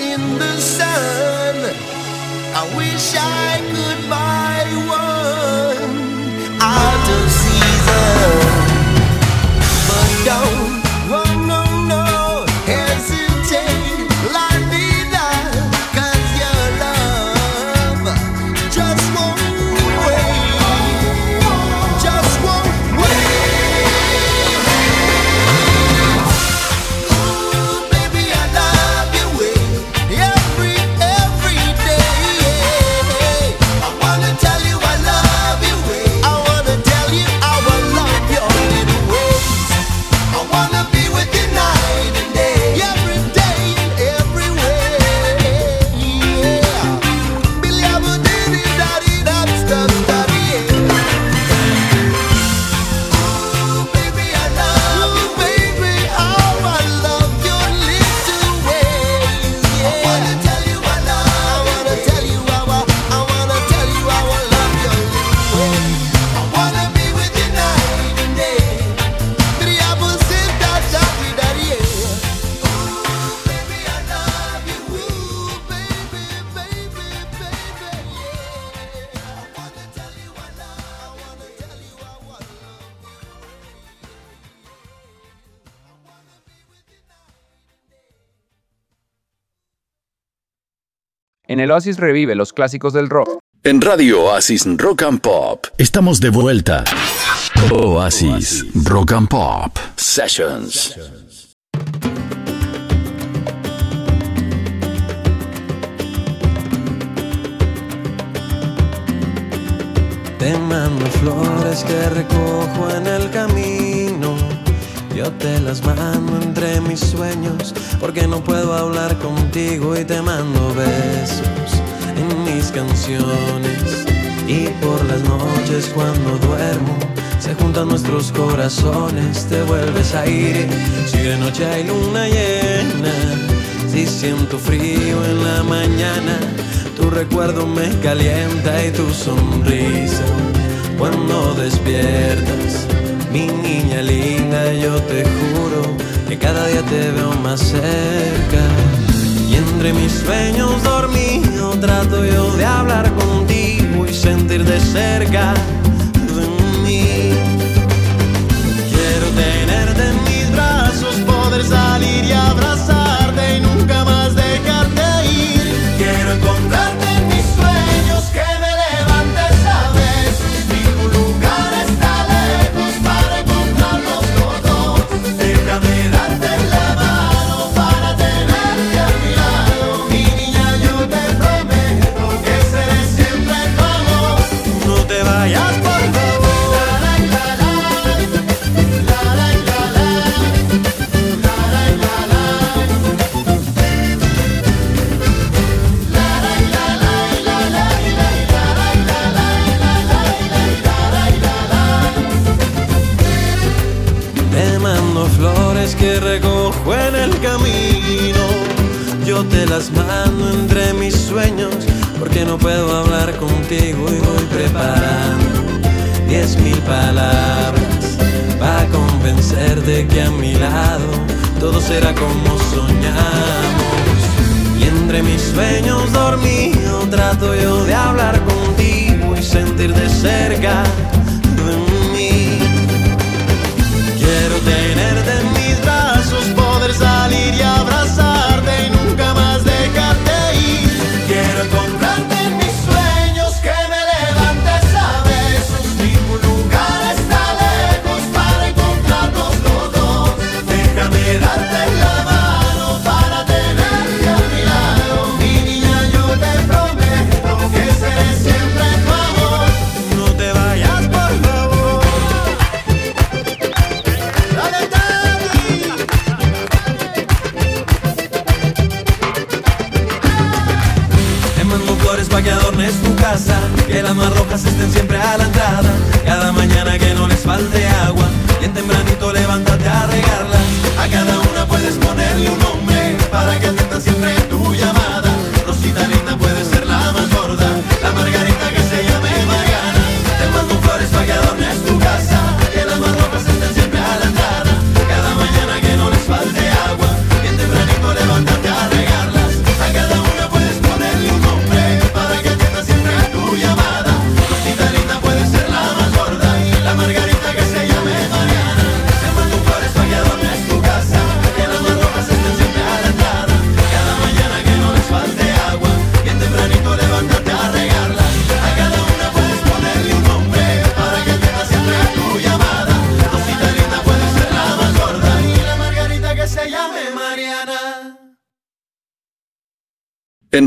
In the sun. I wish I could buy one el Oasis revive los clásicos del rock. En Radio Oasis Rock and Pop estamos de vuelta. Oasis Rock and Pop Sessions. Te mando flores que recojo en el camino. Yo te las mando entre mis sueños porque no puedo hablar contigo y te mando besos en mis canciones. Y por las noches cuando duermo se juntan nuestros corazones, te vuelves a ir. Si de noche hay luna llena, si siento frío en la mañana, tu recuerdo me calienta y tu sonrisa. Cuando despiertas, niña linda, yo te juro que cada día te veo más cerca. Y entre mis sueños dormido trato yo de hablar contigo y sentir de cerca te las mando entre mis sueños porque no puedo hablar contigo y voy preparando diez mil palabras para convencerte que a mi lado todo será como soñamos. Y entre mis sueños dormido trato yo de hablar contigo y sentir de cerca más rojas estén siempre a la entrada. Cada mañana que no les falte agua Bien tempranito levántate a regarlas. A cada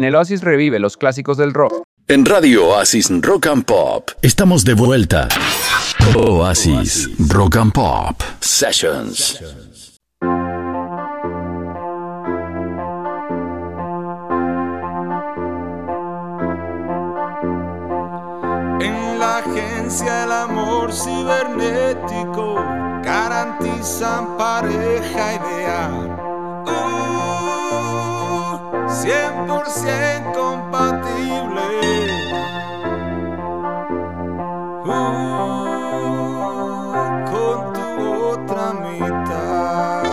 En el Oasis revive los clásicos del rock. En Radio Oasis Rock and Pop estamos de vuelta. Oasis Rock and Pop Sessions. En la agencia el amor cibernético garantizan pareja ideal 100% compatible. Uh, con tu otra mitad.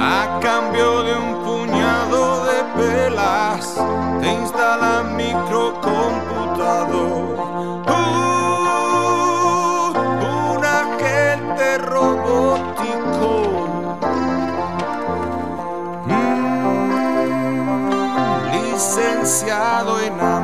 A cambio de un puñado de pelas, te instalan microcomputador. presenciado en amor.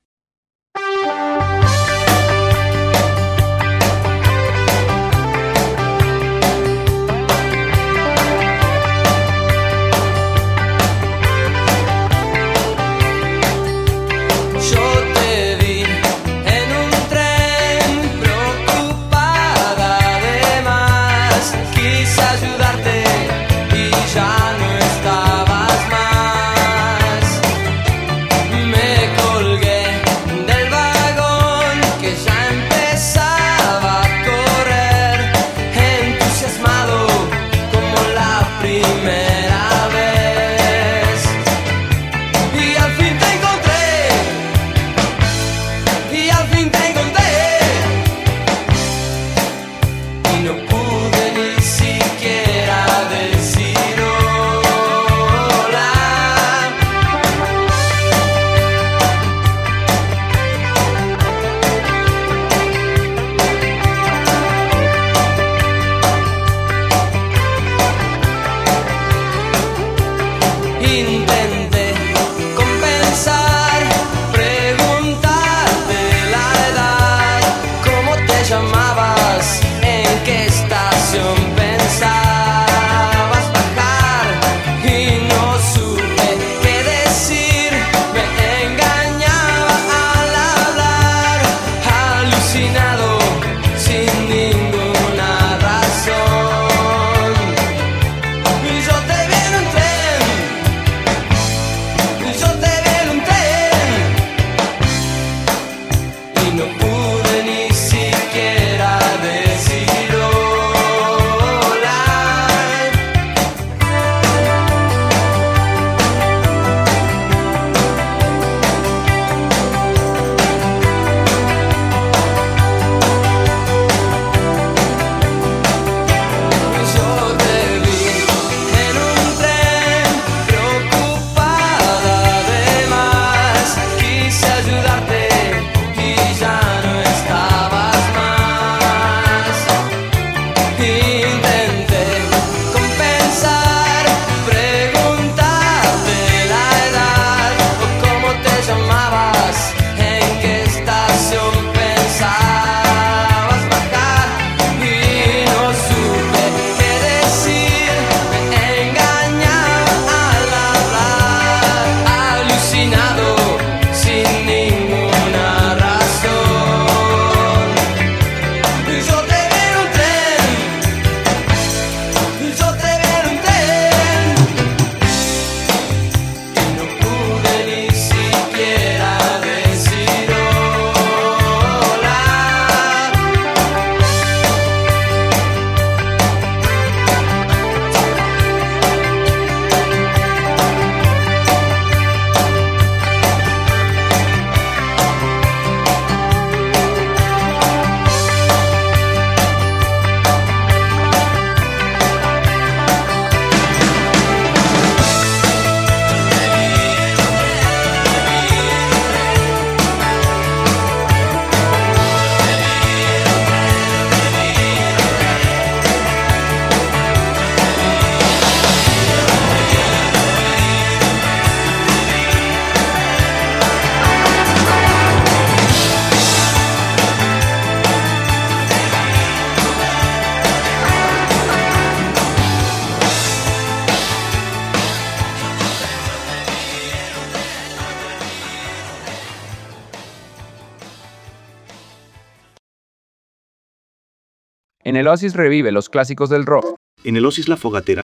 En el Oasis revive los clásicos del rock. En el Oasis la fogatera.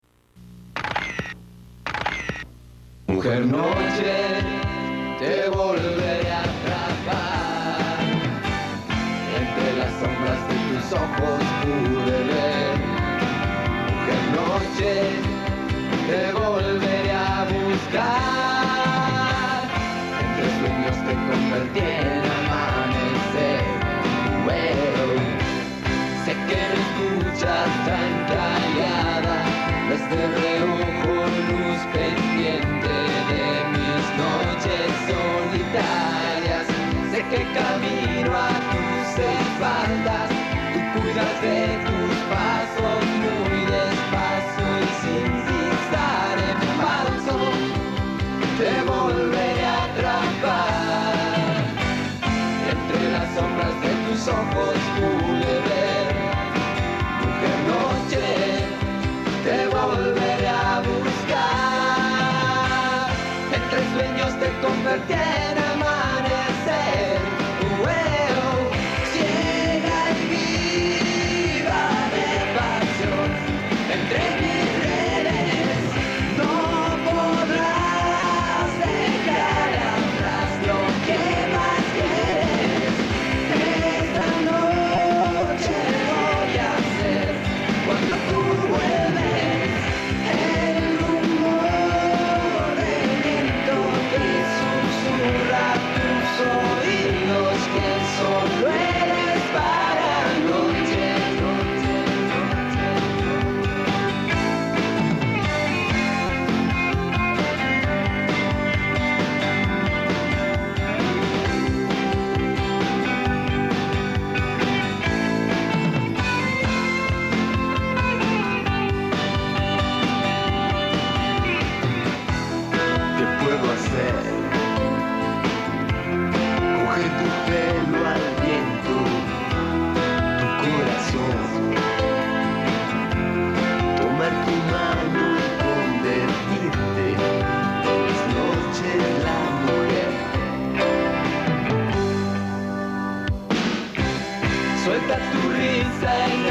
Mujer noche, te volveré a atrapar. Entre las sombras de tus ojos pude ver. Mujer noche, te volveré a buscar. que camino a tus espaldas, tú cuidas de say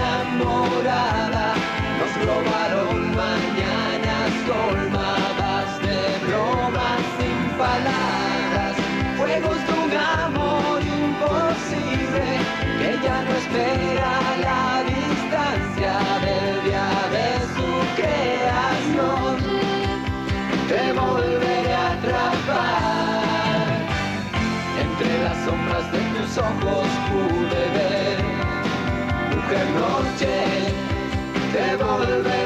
Volveré.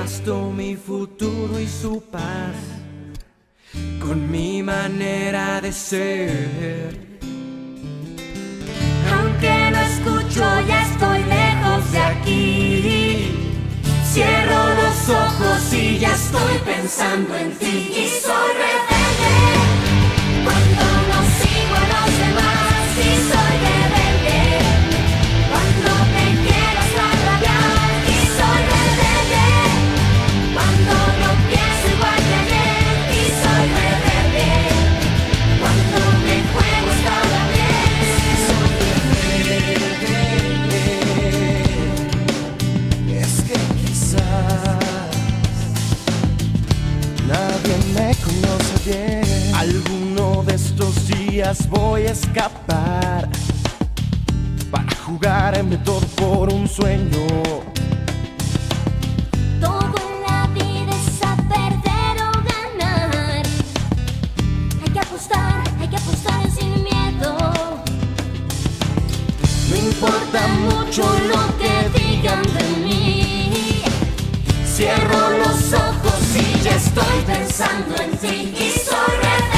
Gasto mi futuro y su paz con mi manera de ser. Aunque no escucho, ya estoy lejos de aquí. Cierro los ojos y ya estoy pensando en ti. Y soy rebelde días voy a escapar para jugarme todo por un sueño. Todo en la vida es a perder o ganar. Hay que apostar, hay que apostar sin miedo. No importa mucho lo que digan de mí. Cierro los ojos y ya estoy pensando en ti. Y soy rebelde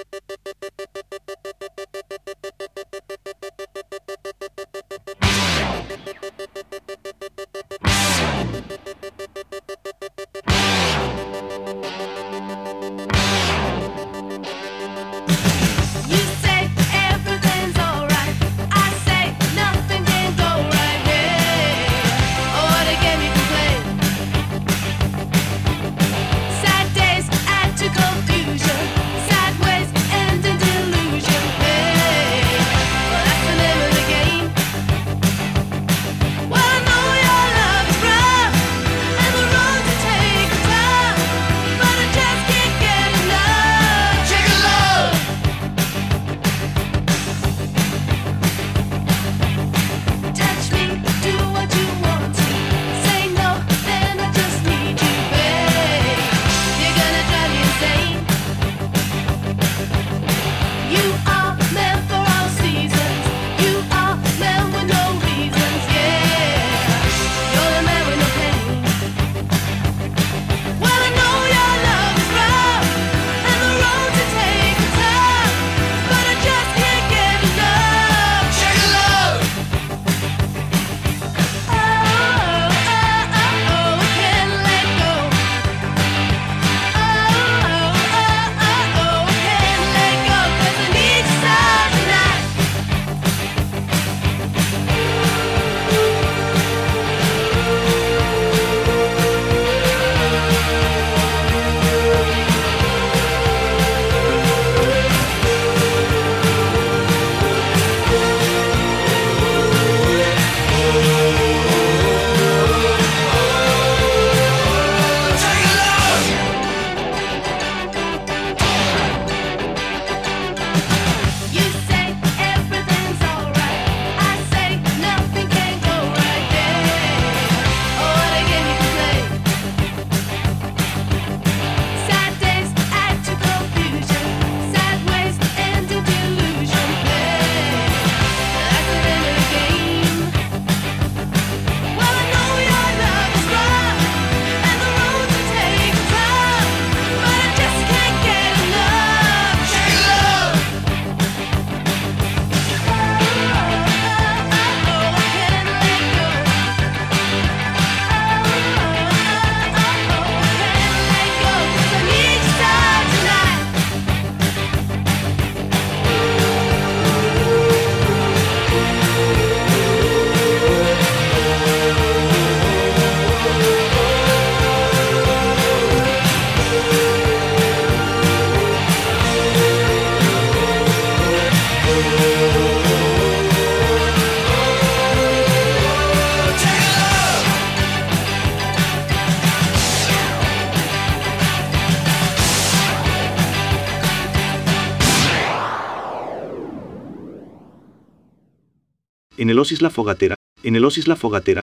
en el Osis La Fogatera, en el Osis La Fogatera.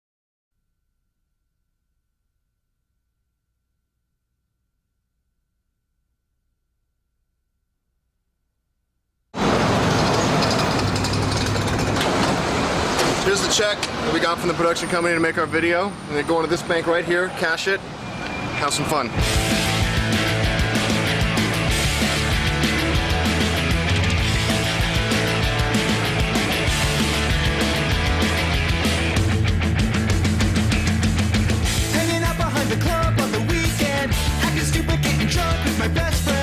Here's the check that we got from the production company to make our video. And then go into this bank right here, cash it, have some fun. my best friend.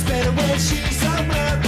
It's better when she's somewhere.